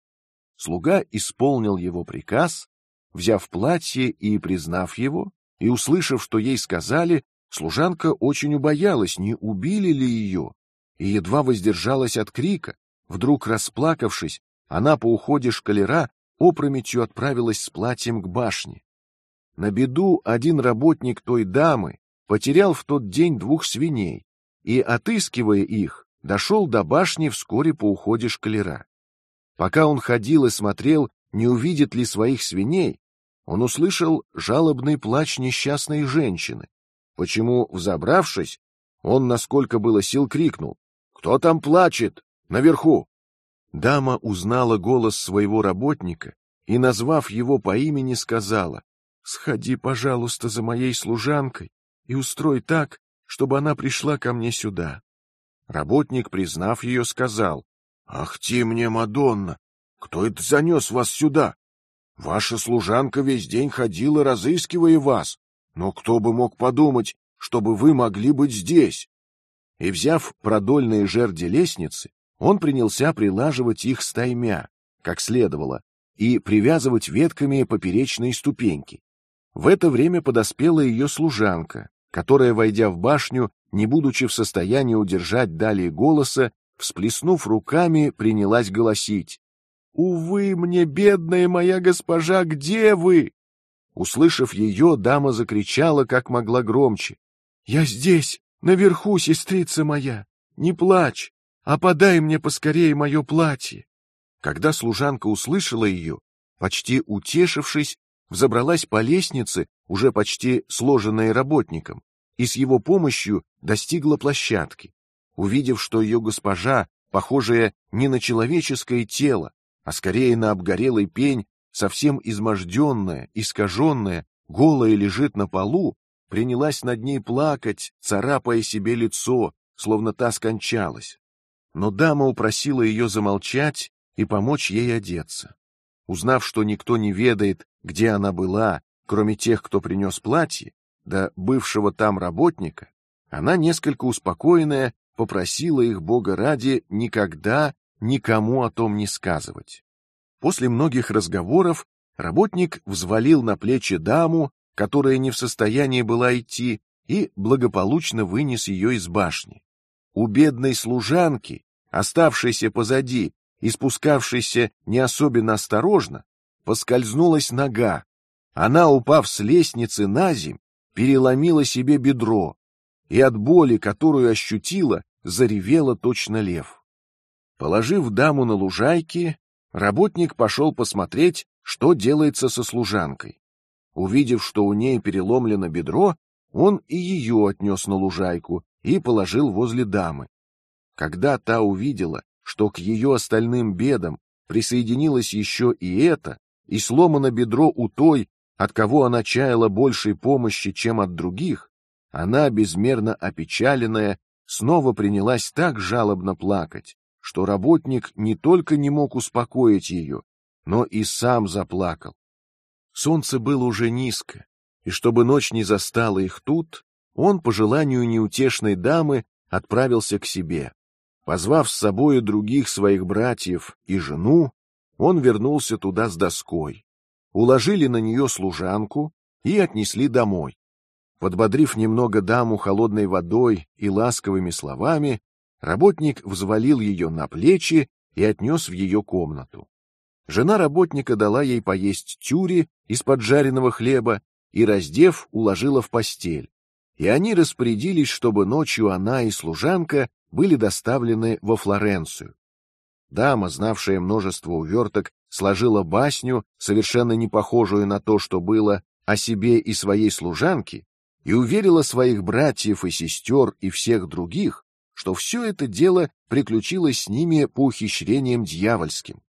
Слуга исполнил его приказ, взяв платье и признав его, и услышав, что ей сказали, служанка очень убоялась, не убили ли ее, и едва воздержалась от крика. Вдруг расплакавшись, она по уходе шкалера опрометью отправилась с платьем к башне. На беду один работник той дамы потерял в тот день двух свиней и, отыскивая их, дошел до башни вскоре по уходе шкалера. Пока он ходил и смотрел, не увидит ли своих свиней, он услышал жалобный плач несчастной женщины. Почему, взобравшись, он, насколько было сил, крикнул: "Кто там плачет? Наверху!" Дама узнала голос своего работника и, назвав его по имени, сказала: Сходи, пожалуйста, за моей служанкой и устрой так, чтобы она пришла ко мне сюда. Работник, признав ее, сказал: "Ах ты мне, Мадонна, кто это занес вас сюда? Ваша служанка весь день ходила, разыскивая вас, но кто бы мог подумать, чтобы вы могли быть здесь?" И взяв продольные жерди лестницы, он принялся прилаживать их стаймя, как следовало, и привязывать ветками поперечные ступеньки. В это время подоспела ее служанка, которая, войдя в башню, не будучи в состоянии удержать далее голоса, всплеснув руками, принялась голосить: "Увы мне, бедная моя госпожа, где вы?" Услышав ее, дама закричала, как могла громче: "Я здесь, наверху, сестрица моя, не плачь, а подай мне поскорее мое платье." Когда служанка услышала ее, почти утешившись, взобралась по лестнице, уже почти сложенной работником, и с его помощью достигла площадки. Увидев, что ее госпожа, похожая не на человеческое тело, а скорее на обгорелый пень, совсем изможденная, искаженная, голая лежит на полу, принялась над ней плакать, царапая себе лицо, словно та скончалась. Но дама упросила ее замолчать и помочь ей одеться. Узнав, что никто не ведает, где она была, кроме тех, кто принес платье, да бывшего там работника, она несколько успокоенная попросила их Бога ради никогда никому о том не сказывать. После многих разговоров работник взвалил на плечи даму, которая не в состоянии была идти, и благополучно вынес ее из башни. У бедной служанки, оставшейся позади, и спускавшийся не особенно осторожно, поскользнулась нога. Она, упав с лестницы на земь, переломила себе бедро и от боли, которую ощутила, заревела точно лев. Положив даму на лужайке, работник пошел посмотреть, что делается со служанкой. Увидев, что у ней переломлено бедро, он и ее отнес на лужайку и положил возле дамы. Когда та увидела, что к ее остальным бедам присоединилось еще и это, и сломано бедро у той, от кого она чаяла большей помощи, чем от других, она безмерно опечаленная снова принялась так жалобно плакать, что работник не только не мог успокоить ее, но и сам заплакал. Солнце было уже низко, и чтобы ночь не застала их тут, он по желанию неутешной дамы отправился к себе. Позвав с собой других своих братьев и жену, он вернулся туда с доской. Уложили на нее служанку и отнесли домой. Подбодрив немного даму холодной водой и ласковыми словами, работник взвалил ее на плечи и отнес в ее комнату. Жена работника дала ей поесть тюри из поджаренного хлеба и, раздев, уложила в постель. И они распорядились, чтобы ночью она и служанка были доставлены во Флоренцию. Дама, знавшая множество уверток, сложила басню, совершенно не похожую на то, что было о себе и своей служанке, и уверила своих братьев и сестер и всех других, что все это дело приключилось с ними по ухищрениям дьявольским.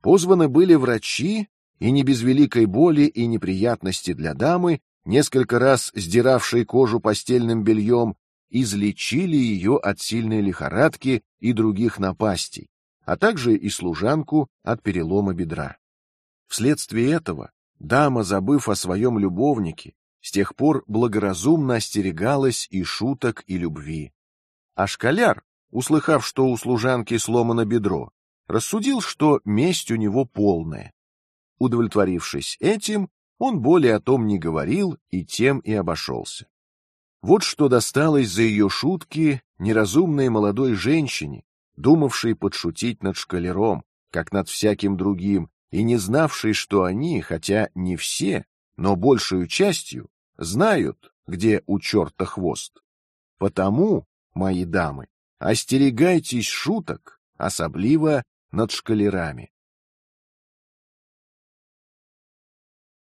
Позваны были врачи, и не без великой боли и неприятности для дамы, несколько раз сдиравшей кожу постельным бельем, излечили ее от сильной лихорадки и других напастей, а также и служанку от перелома бедра. Вследствие этого дама, забыв о своем любовнике, с тех пор благоразумно остерегалась и шуток, и любви. А школяр, услыхав, что у служанки сломано бедро, рассудил, что месть у него полная. Удовлетворившись этим, он более о том не говорил и тем и обошелся. Вот что досталось за ее шутки неразумной молодой женщине, думавшей подшутить над шкалером, как над всяким другим, и не знавшей, что они, хотя не все, но большую частью, знают, где у черта хвост. Потому, мои дамы, остерегайтесь шуток, особливо над шкалерами.